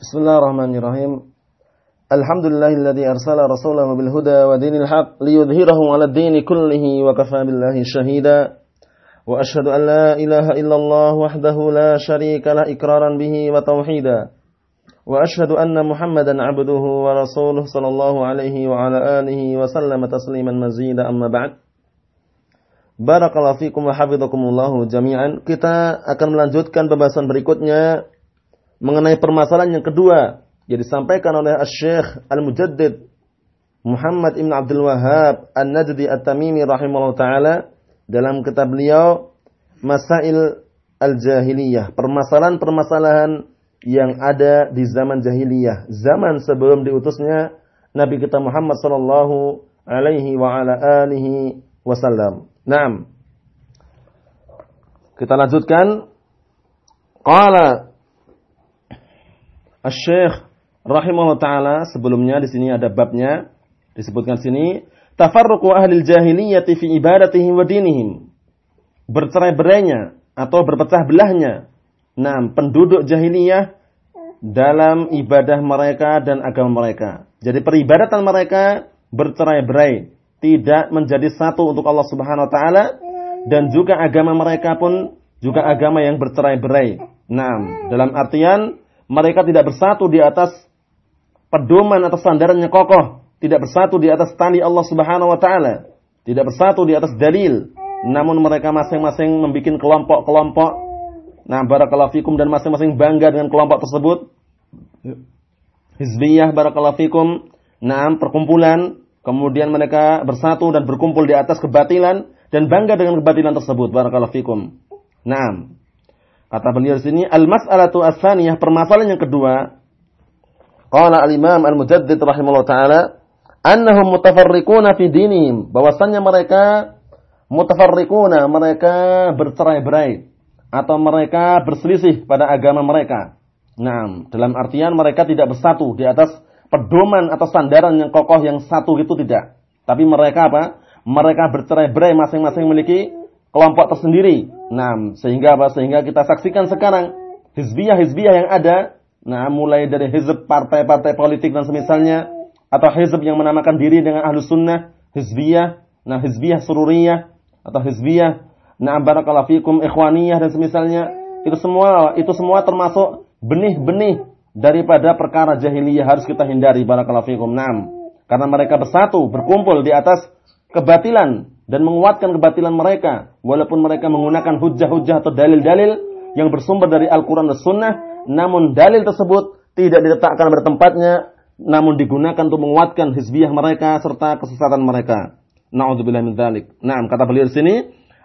بسم الله الرحمن الرحيم الحمد لله الذي أرسل رسوله بالهدى ودين الحق ليظهره على الدين كله وكفى بالله شهيدا وأشهد أن لا إله إلا الله وحده لا شريك لا إكرارا به وتوحيدا وأشهد أن محمدا عبده ورسوله صلى الله عليه وعلى آله وسلم تسليما مزيدا أما بعد Barakallahu fiikum wa hafidhakum Allah jami'an. Kita akan melanjutkan pembahasan berikutnya. Mengenai permasalahan yang kedua yang disampaikan oleh Syekh Al-Mujaddid Muhammad Ibn Abdul Wahab An-Najdi At-Tamimi rahimahullah taala dalam kitab beliau Masail Al-Jahiliyah, permasalahan-permasalahan yang ada di zaman jahiliyah, zaman sebelum diutusnya Nabi kita Muhammad sallallahu alaihi wa ala alihi wasallam. Naam. Kita lanjutkan. Qala Asy-Syaikh rahimahullah taala sebelumnya di sini ada babnya disebutkan sini tafarruqu ahli jahiliyati fi ibadatihim wa dinihim. Bercerai-berainya atau berpecah belahnya. Nah, penduduk jahiliyah dalam ibadah mereka dan agama mereka. Jadi peribadatan mereka bercerai-berai, tidak menjadi satu untuk Allah Subhanahu wa taala dan juga agama mereka pun juga agama yang bercerai-berai. Nah, dalam artian mereka tidak bersatu di atas pedoman atau sandaran yang kokoh, tidak bersatu di atas tali Allah Subhanahu wa taala, tidak bersatu di atas dalil, namun mereka masing-masing membuat kelompok-kelompok. Nah, barakallahu fikum dan masing-masing bangga dengan kelompok tersebut. Hizbiyah barakallahu fikum. Nah, perkumpulan, kemudian mereka bersatu dan berkumpul di atas kebatilan dan bangga dengan kebatilan tersebut. Barakallahu fikum. Nah, Kata beliau di sini, al-mas'alatu as-saniyah, permasalahan yang kedua. Qala al-Imam al-Mujaddid rahimahullah taala, annahum mutafarriquna fi dinihim, bahwasannya mereka mutafarriquna, mereka bercerai-berai atau mereka berselisih pada agama mereka. Nah, dalam artian mereka tidak bersatu di atas pedoman atau sandaran yang kokoh yang satu itu tidak. Tapi mereka apa? Mereka bercerai-berai masing-masing memiliki kelompok tersendiri. Nah, sehingga apa? Sehingga kita saksikan sekarang hizbiyah-hizbiyah yang ada, nah mulai dari hizb partai-partai politik dan semisalnya, atau hizb yang menamakan diri dengan ahlu sunnah, hizbiyah, nah hizbiyah sururiyah, atau hizbiyah, nah barakallahu fikum ikhwaniyah dan semisalnya, itu semua itu semua termasuk benih-benih daripada perkara jahiliyah harus kita hindari barakallahu fikum. Naam. Karena mereka bersatu, berkumpul di atas kebatilan dan menguatkan kebatilan mereka walaupun mereka menggunakan hujah-hujah atau dalil-dalil yang bersumber dari Al-Qur'an dan Sunnah namun dalil tersebut tidak diletakkan pada tempatnya namun digunakan untuk menguatkan hizbiyah mereka serta kesesatan mereka. Nauzubillah min dzalik. Naam, kata beliau di sini,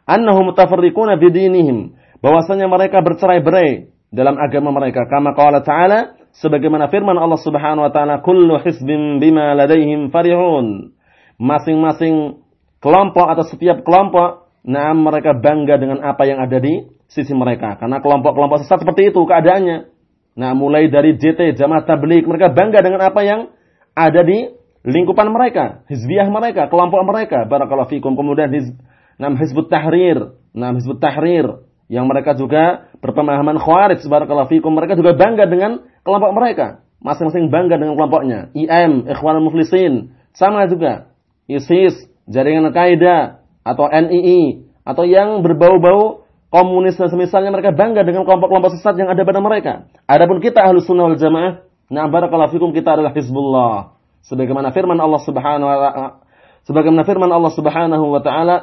annahum mutafarriquna fi dinihim, bahwasanya mereka bercerai-berai dalam agama mereka. Kama qala ta'ala, sebagaimana firman Allah Subhanahu wa taala, "Kullu hizbin bima ladaihim farihun." Masing-masing kelompok atau setiap kelompok, nah mereka bangga dengan apa yang ada di sisi mereka. Karena kelompok-kelompok sesat seperti itu keadaannya. Nah, mulai dari JT, Jamaah Tabligh, mereka bangga dengan apa yang ada di lingkupan mereka, hizbiyah mereka, kelompok mereka. Barakallahu fikum. Kemudian hiz, nah, Hizbut Tahrir, nah Hizbut Tahrir yang mereka juga berpemahaman khawarij barakallahu fikum. Mereka juga bangga dengan kelompok mereka. Masing-masing bangga dengan kelompoknya. IM, Ikhwanul Muflisin, sama juga. ISIS, jaringan Al-Qaeda atau NII atau yang berbau-bau komunis dan semisalnya mereka bangga dengan kelompok-kelompok sesat yang ada pada mereka. Adapun kita ahlu sunnah wal jamaah, nah barakallahu fikum kita adalah hizbullah. Sebagaimana firman Allah subhanahu wa ta'ala, sebagaimana firman Allah subhanahu wa ta'ala,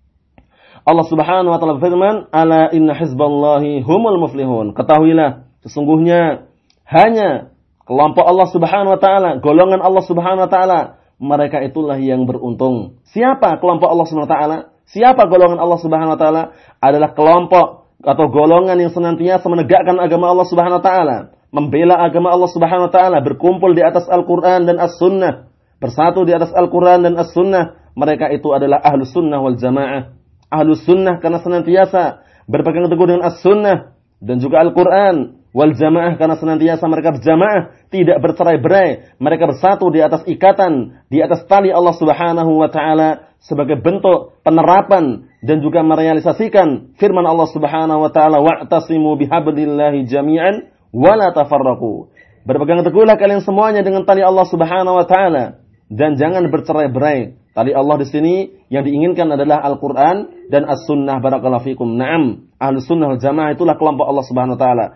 Allah subhanahu wa ta'ala firman, ala inna hizballahi humul muflihun. Ketahuilah, sesungguhnya hanya kelompok Allah subhanahu wa ta'ala, golongan Allah subhanahu wa ta'ala, mereka itulah yang beruntung. Siapa kelompok Allah Subhanahu wa taala? Siapa golongan Allah Subhanahu wa taala? Adalah kelompok atau golongan yang senantiasa menegakkan agama Allah Subhanahu wa taala, membela agama Allah Subhanahu wa taala, berkumpul di atas Al-Qur'an dan As-Sunnah, bersatu di atas Al-Qur'an dan As-Sunnah. Mereka itu adalah ahlu sunnah wal jamaah. Ahlu sunnah karena senantiasa berpegang teguh dengan As-Sunnah dan juga Al-Quran wal jamaah karena senantiasa mereka berjamaah, tidak bercerai-berai, mereka bersatu di atas ikatan, di atas tali Allah Subhanahu wa taala sebagai bentuk penerapan dan juga merealisasikan firman Allah Subhanahu wa taala wa'tasimu bihablillahi jami'an wa tafarraqu. Berpegang teguhlah kalian semuanya dengan tali Allah Subhanahu wa taala dan jangan bercerai-berai. Tali Allah di sini yang diinginkan adalah Al-Qur'an dan As-Sunnah barakallahu fikum. Naam, Ahlus Sunnah wal Jamaah itulah kelompok Allah Subhanahu wa taala.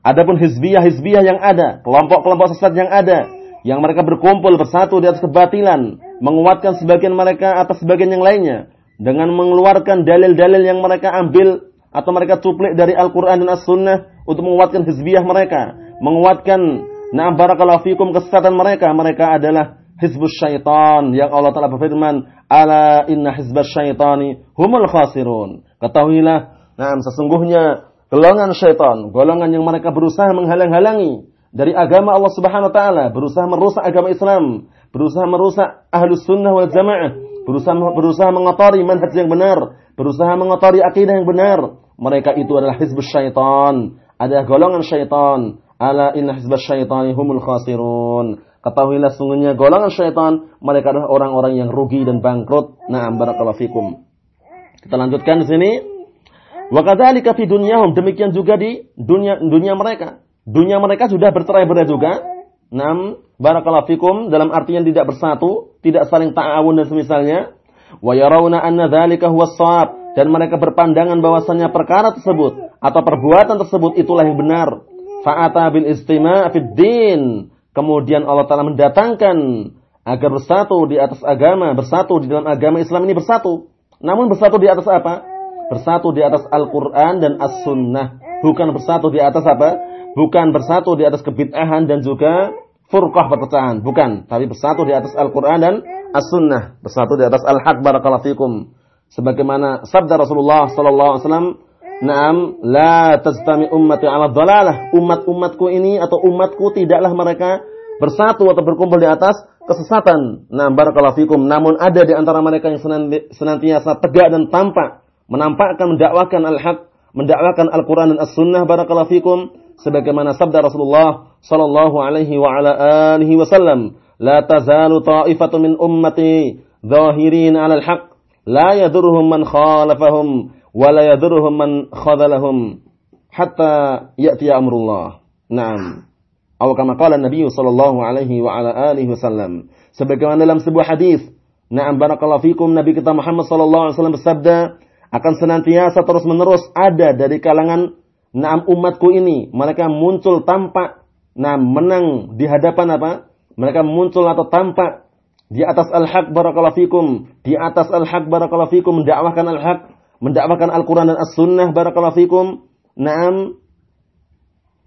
Adapun hizbiyah-hizbiyah yang ada, kelompok-kelompok sesat yang ada, yang mereka berkumpul bersatu di atas kebatilan, menguatkan sebagian mereka atas sebagian yang lainnya dengan mengeluarkan dalil-dalil yang mereka ambil atau mereka cuplik dari Al-Qur'an dan As-Sunnah untuk menguatkan hizbiyah mereka, menguatkan Nah, barakallahu fikum kesesatan mereka. Mereka adalah hizbus syaitan yang Allah Ta'ala berfirman, Ala inna hizbus syaitani humul khasirun. Ketahuilah, nah sesungguhnya golongan syaitan, golongan yang mereka berusaha menghalang-halangi dari agama Allah Subhanahu wa taala, berusaha merusak agama Islam, berusaha merusak ahlus sunnah wal jamaah, berusaha berusaha mengotori manhaj yang benar, berusaha mengotori akidah yang benar. Mereka itu adalah hizbus syaitan, ada golongan syaitan Ala inna hizbas syaitani humul khasirun. Ketahuilah sungguhnya golongan syaitan mereka adalah orang-orang yang rugi dan bangkrut. Na'am barakallahu fikum. Kita lanjutkan di sini. Wa kadzalika fi dunyahum demikian juga di dunia dunia mereka. Dunia mereka sudah bercerai-berai juga. Naam barakallahu fikum dalam artian tidak bersatu, tidak saling ta'awun dan semisalnya. Wa yarawna anna dzalika huwas shawab dan mereka berpandangan bahwasannya perkara tersebut atau perbuatan tersebut itulah yang benar fa'ata bil istima' fid din. Kemudian Allah Ta'ala mendatangkan agar bersatu di atas agama, bersatu di dalam agama Islam ini bersatu. Namun bersatu di atas apa? Bersatu di atas Al-Quran dan As-Sunnah. Bukan bersatu di atas apa? Bukan bersatu di atas kebid'ahan dan juga furqah perpecahan. Bukan. Tapi bersatu di atas Al-Quran dan As-Sunnah. Bersatu di atas Al-Haq barakallahu fikum. Sebagaimana sabda Rasulullah wasallam Naam, la tajtami ummati ala dhalalah. Umat-umatku ini atau umatku tidaklah mereka bersatu atau berkumpul di atas kesesatan. Nah, barakallahu fikum. Namun ada di antara mereka yang senantiasa tegak dan tampak menampakkan mendakwakan al-haq, mendakwakan Al-Qur'an dan As-Sunnah barakallahu fikum sebagaimana sabda Rasulullah sallallahu alaihi wa ala alihi wasallam, "La tazalu ta'ifatu min ummati dhahirin 'ala al-haq, la yadurruhum man khalafahum." wala yadurruhum man khadalahum hatta ya'ti amrullah. Naam. Atau kama qala Nabi sallallahu alaihi wa ala alihi wasallam. Sebagaimana dalam sebuah hadis, Naam barakallahu fikum Nabi kita Muhammad sallallahu alaihi wasallam bersabda, akan senantiasa terus-menerus ada dari kalangan naam umatku ini. Mereka muncul tampak naam menang di hadapan apa? Mereka muncul atau tampak di atas al-haq barakallahu fikum, di atas al-haq barakallahu fikum mendakwahkan al-haq mendakwakan Al-Quran dan As-Sunnah barakallahu fikum. Naam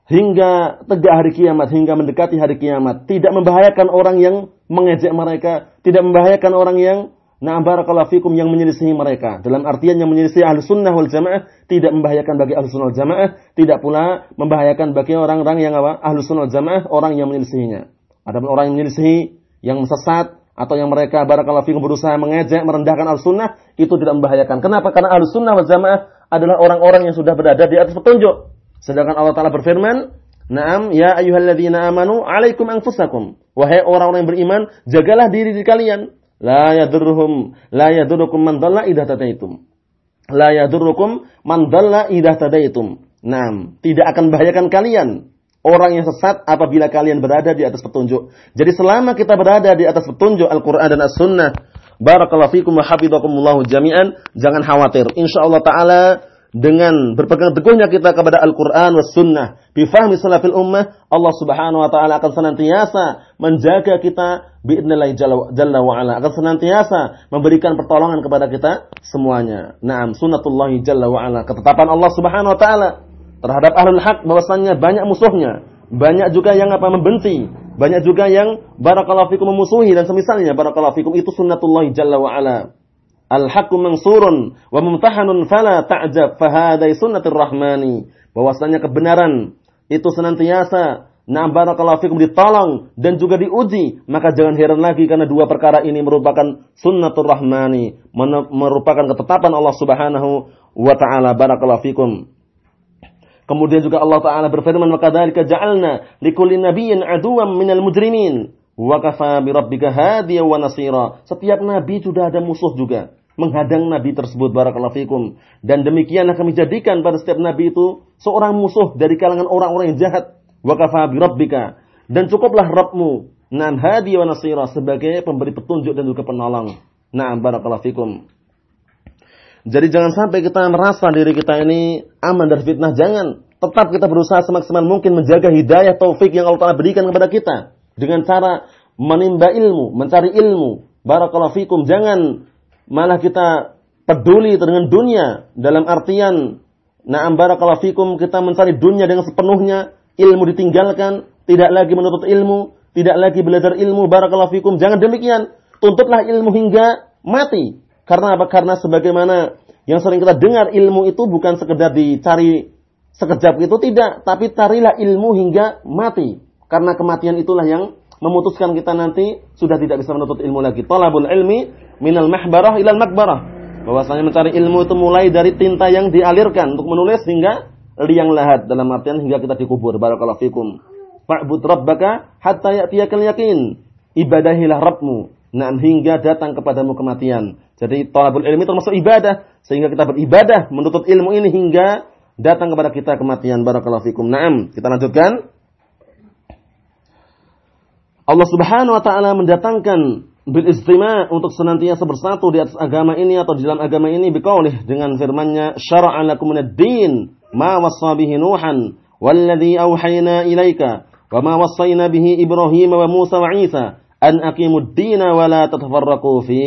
hingga tegak hari kiamat, hingga mendekati hari kiamat. Tidak membahayakan orang yang mengejek mereka, tidak membahayakan orang yang Nah, barakallahu fikum yang menyelisihi mereka. Dalam artian yang menyelisihi ahli sunnah wal jamaah tidak membahayakan bagi ahli sunnah wal jamaah, tidak pula membahayakan bagi orang-orang yang apa? Ahli sunnah wal jamaah, orang yang menyelisihinya. Ada orang yang menyelisihi, yang sesat, atau yang mereka barakallahu fikum berusaha mengejek, merendahkan al-sunnah, itu tidak membahayakan. Kenapa? Karena al-sunnah wal jamaah adalah orang-orang yang sudah berada di atas petunjuk. Sedangkan Allah Ta'ala berfirman, Naam, ya ayyuhalladzina amanu, alaikum anfusakum. Wahai orang-orang yang beriman, jagalah diri di kalian. La yadurruhum, la yadurrukum man dhalla idha tadaitum. La yadurrukum man dhalla idha tadaitum. Naam, tidak akan bahayakan kalian orang yang sesat apabila kalian berada di atas petunjuk. Jadi selama kita berada di atas petunjuk Al-Quran dan As-Sunnah, Barakallahu fikum wa hafizakumullahu jami'an, jangan khawatir. Insyaallah taala dengan berpegang teguhnya kita kepada Al-Quran was sunnah, bifahmi salafil ummah, Allah subhanahu wa ta'ala akan senantiasa menjaga kita bi'idnillahi jalla, jalla wa ala. Akan senantiasa memberikan pertolongan kepada kita semuanya. Naam, sunnatullahi jalla wa ala. Ketetapan Allah subhanahu wa ta'ala terhadap ahlul hak bahwasanya banyak musuhnya, banyak juga yang apa membenci, banyak juga yang barakallahu fikum memusuhi dan semisalnya barakallahu fikum itu sunnatullah jalla wa ala. Al-haqqu mansurun wa mumtahanun fala ta'jab fahadai sunnatir rahmani. Bahwasanya kebenaran itu senantiasa Nah barakallahu fikum ditolong dan juga diuji, maka jangan heran lagi karena dua perkara ini merupakan sunnatur rahmani, merupakan ketetapan Allah Subhanahu wa taala. Barakallahu fikum. Kemudian juga Allah Ta'ala berfirman, maka dari ja'alna likulli nabiyyin aduwam minal mujrimin. Wa kafa birabbika hadiya wa nasira. Setiap nabi sudah ada musuh juga. Menghadang nabi tersebut barakallahu fikum. Dan demikianlah kami jadikan pada setiap nabi itu seorang musuh dari kalangan orang-orang yang jahat. Wa kafa birabbika. dan cukuplah Rabbmu Naam hadi wa nasira sebagai pemberi petunjuk dan juga penolong. Naam barakallahu fikum. Jadi jangan sampai kita merasa diri kita ini aman dari fitnah. Jangan. Tetap kita berusaha semaksimal mungkin menjaga hidayah taufik yang Allah Ta'ala berikan kepada kita. Dengan cara menimba ilmu, mencari ilmu. Barakallahu fikum. Jangan malah kita peduli dengan dunia. Dalam artian, na'am barakallahu fikum, kita mencari dunia dengan sepenuhnya. Ilmu ditinggalkan, tidak lagi menuntut ilmu tidak lagi belajar ilmu barakallahu fikum. Jangan demikian. Tuntutlah ilmu hingga mati. Karena apa? Karena sebagaimana yang sering kita dengar ilmu itu bukan sekedar dicari sekejap itu tidak, tapi carilah ilmu hingga mati. Karena kematian itulah yang memutuskan kita nanti sudah tidak bisa menuntut ilmu lagi. Talabul ilmi minal mahbarah ilal makbarah. Bahwasanya mencari ilmu itu mulai dari tinta yang dialirkan untuk menulis hingga liang lahat dalam artian hingga kita dikubur. Barakallahu fikum. Fa'bud rabbaka hatta ya'tiyakal yakin. Ibadahilah Rabbmu. Nah, hingga datang kepadamu kematian. Jadi talabul ilmi termasuk ibadah. Sehingga kita beribadah menuntut ilmu ini hingga datang kepada kita kematian. Barakallahu fikum. Naam. Kita lanjutkan. Allah Subhanahu wa taala mendatangkan bil istima untuk senantiasa bersatu di atas agama ini atau di dalam agama ini biqaulih dengan firman-Nya syara'a lakum din ma wasa bihi nuhan walladhi auhayna ilaika wa ma wassayna bihi ibrahim wa musa wa isa an aqimud dina wa la tatafarraqu fi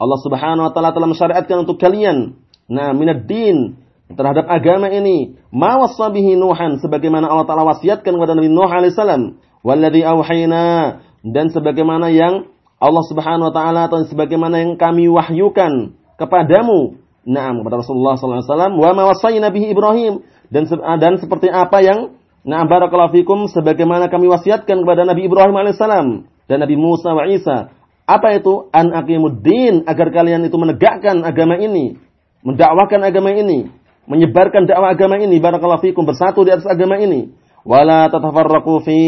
Allah Subhanahu wa taala telah mensyariatkan untuk kalian nah minad din terhadap agama ini ma wasa bihi nuhan sebagaimana Allah taala wasiatkan kepada Nabi Nuh alaihi salam walladzi auhayna dan sebagaimana yang Allah Subhanahu wa taala atau sebagaimana yang kami wahyukan kepadamu Naam kepada Rasulullah sallallahu alaihi wasallam wa ma wasayna Ibrahim dan dan seperti apa yang Nah, barakallahu fikum sebagaimana kami wasiatkan kepada Nabi Ibrahim alaihissalam dan Nabi Musa wa Isa. Apa itu? An aqimuddin agar kalian itu menegakkan agama ini, mendakwakan agama ini, menyebarkan dakwah agama ini barakallahu fikum bersatu di atas agama ini. Wala tatafarraqu fi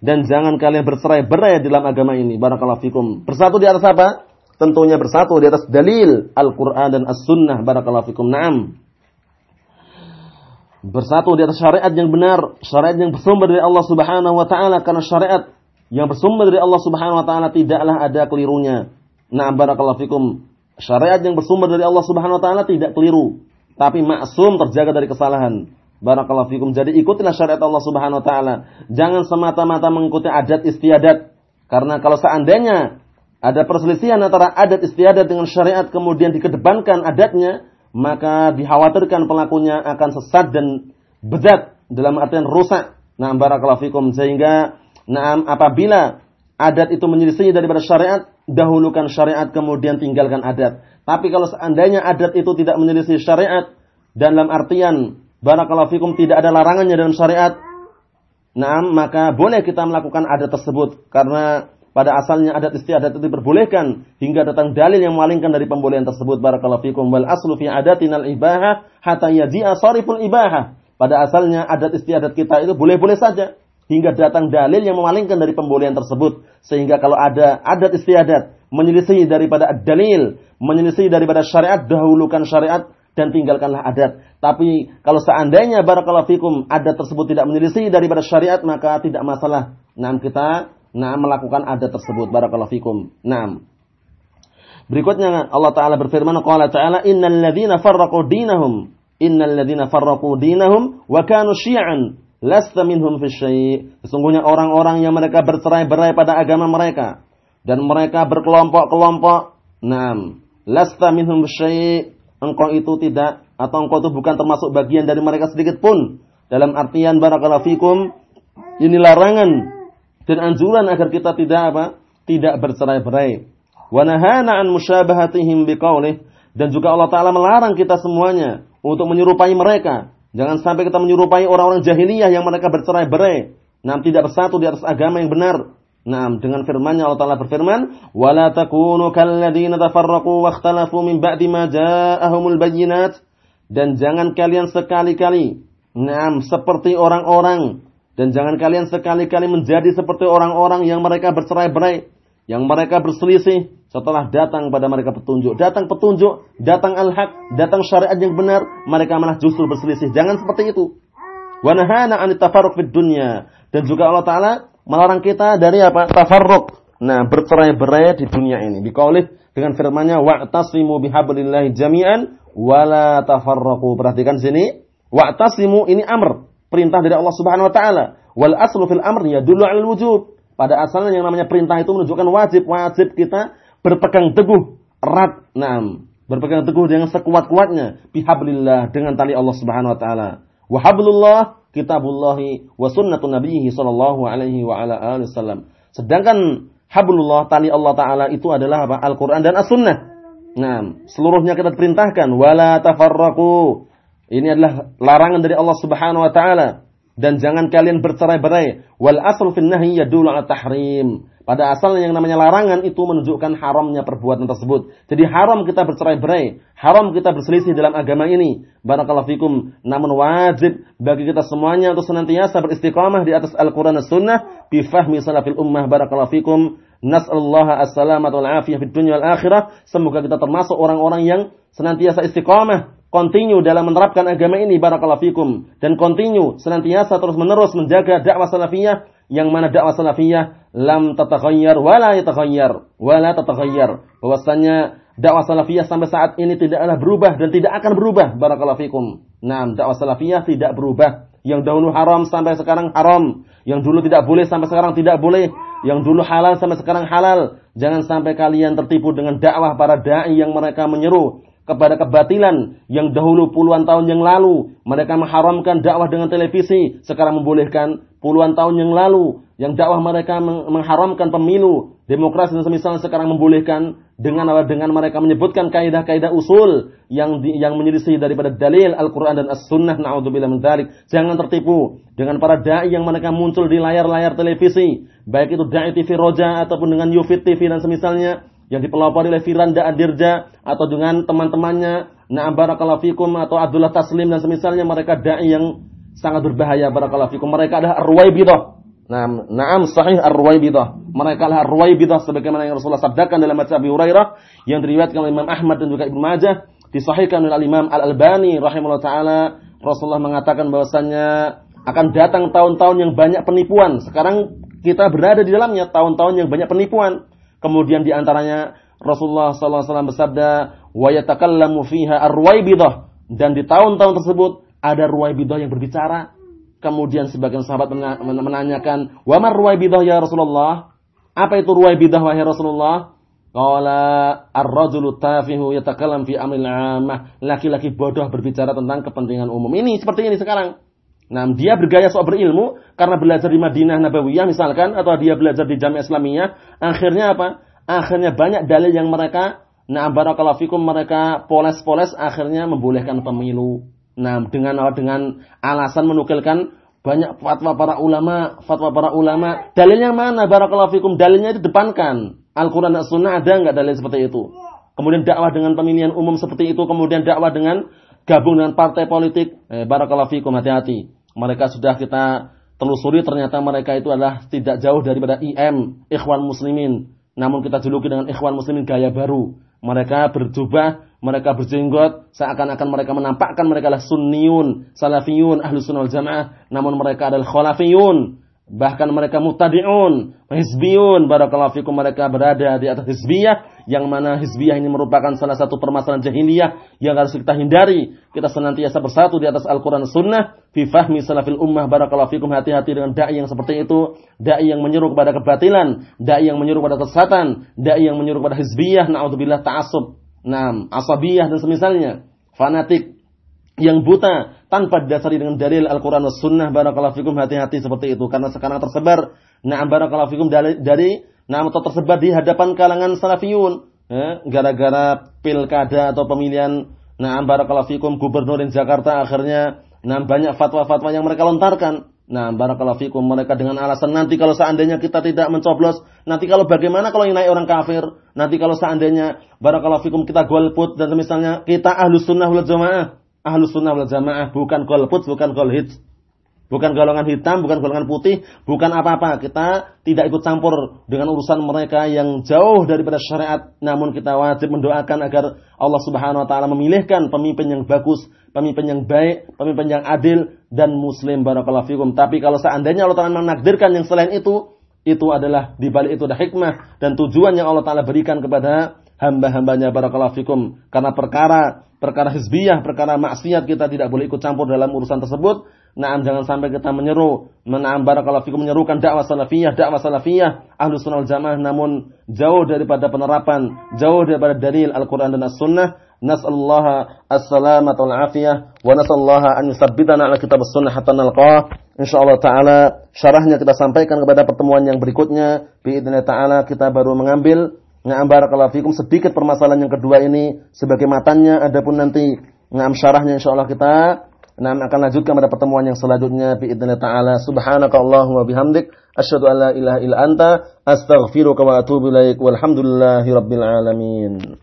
dan jangan kalian bercerai-berai dalam agama ini barakallahu fikum. Bersatu di atas apa? Tentunya bersatu di atas dalil Al-Qur'an dan As-Sunnah barakallahu fikum. Naam bersatu di atas syariat yang benar, syariat yang bersumber dari Allah Subhanahu wa taala karena syariat yang bersumber dari Allah Subhanahu wa taala tidaklah ada kelirunya. Nah, barakallahu fikum. Syariat yang bersumber dari Allah Subhanahu wa taala tidak keliru, tapi maksum terjaga dari kesalahan. Barakallahu fikum. Jadi ikutilah syariat Allah Subhanahu wa taala. Jangan semata-mata mengikuti adat istiadat. Karena kalau seandainya ada perselisihan antara adat istiadat dengan syariat kemudian dikedepankan adatnya, maka dikhawatirkan pelakunya akan sesat dan bedat dalam artian rusak. Nah, barakallahu fikum sehingga nah apabila adat itu menyelisih daripada syariat, dahulukan syariat kemudian tinggalkan adat. Tapi kalau seandainya adat itu tidak menyelisih syariat dalam artian barakallahu fikum tidak ada larangannya dalam syariat, nah maka boleh kita melakukan adat tersebut. Karena pada asalnya adat istiadat itu diperbolehkan hingga datang dalil yang memalingkan dari pembolehan tersebut. Barakallahu fikum wal aslu fi adatinal ibahah hatta yaji'a sariful ibahah. Pada asalnya adat istiadat kita itu boleh-boleh saja hingga datang dalil yang memalingkan dari pembolehan tersebut. Sehingga kalau ada adat istiadat menyelisih daripada dalil menyelisih daripada syariat dahulukan syariat dan tinggalkanlah adat. Tapi kalau seandainya barakallahu fikum adat tersebut tidak menyelisih daripada syariat maka tidak masalah. Nah kita nah melakukan adat tersebut barakallahu fikum. Naam. Berikutnya Allah taala berfirman qala ta'ala innal ladzina farraqu dinahum innal ladzina farraqu dinahum wa kanu syi'an lasta minhum fi. Sesungguhnya orang-orang yang mereka bercerai-berai pada agama mereka dan mereka berkelompok-kelompok. Naam. Lasta minhum fi. Engkau itu tidak atau engkau itu bukan termasuk bagian dari mereka sedikit pun. Dalam artian barakallahu fikum ini larangan dan anjuran agar kita tidak apa? Tidak bercerai-berai. Wa nahana an musyabahatihim biqaulih dan juga Allah taala melarang kita semuanya untuk menyerupai mereka. Jangan sampai kita menyerupai orang-orang jahiliyah yang mereka bercerai-berai. Nah, tidak bersatu di atas agama yang benar. Nah, dengan firman-Nya Allah Taala berfirman, "Wala takunu kalladzina tafarraqu ikhtalafu min ba'di ma ja'ahumul bayyinat." Dan jangan kalian sekali-kali, nah, seperti orang-orang dan jangan kalian sekali-kali menjadi seperti orang-orang yang mereka bercerai-berai, yang mereka berselisih setelah datang pada mereka petunjuk. Datang petunjuk, datang al-haq, datang syariat yang benar, mereka malah justru berselisih. Jangan seperti itu. Wa nahana 'anit tafarruq fid dunya. Dan juga Allah taala melarang kita dari apa? Tafarruq. Nah, bercerai-berai di dunia ini. Biqaulih dengan firman-Nya wa'tasimu bihablillahi jami'an wala tafarraqu. Perhatikan sini, wa'tasimu ini amr, perintah dari Allah Subhanahu wa taala. Wal aslu fil amr yadullu 'alal wujub. Pada asalnya yang namanya perintah itu menunjukkan wajib. Wajib kita berpegang teguh erat. Nah, berpegang teguh dengan sekuat-kuatnya bihablillah dengan tali Allah Subhanahu wa taala. Wa hablullah kitabullahi wa sunnatun nabiyhi sallallahu alaihi wa ala alihi wasallam. Sedangkan hablullah tali Allah taala itu adalah apa? Al-Qur'an dan As-Sunnah. Nah, seluruhnya kita perintahkan wala tafarraqu. Ini adalah larangan dari Allah Subhanahu wa taala dan jangan kalian bercerai-berai. Wal aslu fil nahyi yadullu tahrim. Pada asalnya yang namanya larangan itu menunjukkan haramnya perbuatan tersebut. Jadi haram kita bercerai-berai, haram kita berselisih dalam agama ini. Barakallahu fikum. Namun wajib bagi kita semuanya untuk senantiasa beristiqamah di atas Al-Qur'an dan Sunnah bi fahmi salafil ummah. Barakallahu fikum. Nas'alullah as-salamat wal afiyah fid dunya wal akhirah. Semoga kita termasuk orang-orang yang senantiasa istiqamah continue dalam menerapkan agama ini barakallahu fikum dan continue senantiasa terus menerus menjaga dakwah salafiyah yang mana dakwah salafiyah lam tatakhayyar wala yatakhayyar wala tatakhayyar bahwasanya dakwah salafiyah sampai saat ini tidaklah berubah dan tidak akan berubah. Barakallahu fikum. Nah dakwah salafiyah tidak berubah. Yang dahulu haram sampai sekarang haram. Yang dulu tidak boleh sampai sekarang tidak boleh. Yang dulu halal sampai sekarang halal. Jangan sampai kalian tertipu dengan dakwah para dai yang mereka menyeru kepada kebatilan yang dahulu puluhan tahun yang lalu. Mereka mengharamkan dakwah dengan televisi. Sekarang membolehkan puluhan tahun yang lalu yang dakwah mereka mengharamkan pemilu demokrasi dan semisal sekarang membolehkan dengan dengan mereka menyebutkan kaidah-kaidah usul yang di, yang menyelisih daripada dalil Al-Qur'an dan As-Sunnah naudzubillah min dzalik jangan tertipu dengan para dai yang mereka muncul di layar-layar televisi baik itu dai TV Roja ataupun dengan Yufit TV dan semisalnya yang dipelopori oleh Firanda Adirja atau dengan teman-temannya Na'am barakallahu fikum atau Abdullah Taslim dan semisalnya mereka dai yang sangat berbahaya barakallahu fikum. Mereka adalah Ar-Ruwaibidah. Naam, na'am sahih Ar-Ruwaibidah. Mereka adalah Ar-Ruwaibidah sebagaimana yang Rasulullah sabdakan dalam hadis Abi Hurairah yang diriwayatkan oleh Imam Ahmad dan juga Ibnu Majah, disahihkan oleh Imam Al-Albani rahimahullah taala. Rasulullah mengatakan bahwasannya akan datang tahun-tahun yang banyak penipuan. Sekarang kita berada di dalamnya tahun-tahun yang banyak penipuan Kemudian di antaranya Rasulullah SAW bersabda, "Wa yatakallamu fiha arwaibidah." Dan di tahun-tahun tersebut ada ruwaibidah yang berbicara. Kemudian sebagian sahabat menanyakan, "Wa mar ruwaibidah ya Rasulullah?" Apa itu ruwaibidah wahai Rasulullah? Qala ar-rajulu tafihu yatakallam fi amril 'ammah. Laki-laki bodoh berbicara tentang kepentingan umum. Ini seperti ini sekarang. Nah, dia bergaya sok berilmu karena belajar di Madinah Nabawiyah misalkan atau dia belajar di Jami'ah Islamiyah, akhirnya apa? Akhirnya banyak dalil yang mereka nah barakallahu fikum mereka poles-poles akhirnya membolehkan pemilu. Nah, dengan dengan alasan menukilkan banyak fatwa para ulama, fatwa para ulama. Dalilnya mana barakallahu fikum? Dalilnya didepankan. Al-Qur'an dan Sunnah ada enggak dalil seperti itu? Kemudian dakwah dengan pemilihan umum seperti itu, kemudian dakwah dengan gabung dengan partai politik. Eh, barakallahu fikum hati-hati mereka sudah kita telusuri ternyata mereka itu adalah tidak jauh daripada IM, Ikhwan Muslimin. Namun kita juluki dengan Ikhwan Muslimin gaya baru. Mereka berjubah, mereka berjenggot, seakan-akan mereka menampakkan mereka adalah sunniyun, salafiyun, ahlu sunnah jamaah. Namun mereka adalah khalafiyun, Bahkan mereka mutadi'un, hizbiyun, barakallahu fikum mereka berada di atas hizbiyah yang mana hizbiyah ini merupakan salah satu permasalahan jahiliyah yang harus kita hindari. Kita senantiasa bersatu di atas Al-Qur'an Sunnah. Fi fahmi salafil ummah barakallahu fikum hati-hati dengan dai yang seperti itu, dai yang menyeru kepada kebatilan, dai yang menyeru kepada kesesatan, dai yang menyeru kepada hizbiyah, naudzubillah ta'assub, nam, asabiyah dan semisalnya, fanatik. Yang buta tanpa didasari dengan dalil Al-Quran dan Sunnah barakallahu fikum hati-hati seperti itu. Karena sekarang tersebar. Na'am barakallahu fikum dari, dari na'am atau tersebar di hadapan kalangan salafiyun. Ya, gara-gara pilkada atau pemilihan na'am barakallahu fikum gubernur di Jakarta akhirnya na'am banyak fatwa-fatwa yang mereka lontarkan Nah, barakallahu fikum mereka dengan alasan nanti kalau seandainya kita tidak mencoblos, nanti kalau bagaimana kalau yang naik orang kafir, nanti kalau seandainya barakallahu fikum kita golput dan misalnya kita ahlus sunnah wal jamaah, Ahlus sunnah wal jamaah bukan golput, bukan golhit. Bukan golongan hitam, bukan golongan putih, bukan apa-apa. Kita tidak ikut campur dengan urusan mereka yang jauh daripada syariat. Namun kita wajib mendoakan agar Allah subhanahu wa ta'ala memilihkan pemimpin yang bagus, pemimpin yang baik, pemimpin yang adil, dan muslim barakallahu fikum. Tapi kalau seandainya Allah ta'ala menakdirkan yang selain itu, itu adalah di balik itu ada hikmah dan tujuan yang Allah taala berikan kepada hamba-hambanya barakallahu fikum karena perkara perkara hizbiyah, perkara maksiat kita tidak boleh ikut campur dalam urusan tersebut. Naam jangan sampai kita menyeru, mena'am barakallahu fikum menyerukan dakwah salafiyah, dakwah salafiyah ahlu sunnah jamaah namun jauh daripada penerapan, jauh daripada dalil Al-Qur'an dan As-Sunnah. Nas'allaha as-salamata wal afiyah wa nas'allaha an yusabbitana ala kitab as-sunnah hatta nalqah. Insyaallah taala syarahnya kita sampaikan kepada pertemuan yang berikutnya. Biidznillah taala kita baru mengambil Ngam barakallahu fikum sedikit permasalahan yang kedua ini sebagai matanya adapun nanti ngam syarahnya insyaallah kita Nah, akan lanjutkan pada pertemuan yang selanjutnya biidznillah taala. Subhanakallahumma bihamdik asyhadu an la ilaha illa anta astaghfiruka wa atubu ilaik. Walhamdulillahirabbil alamin.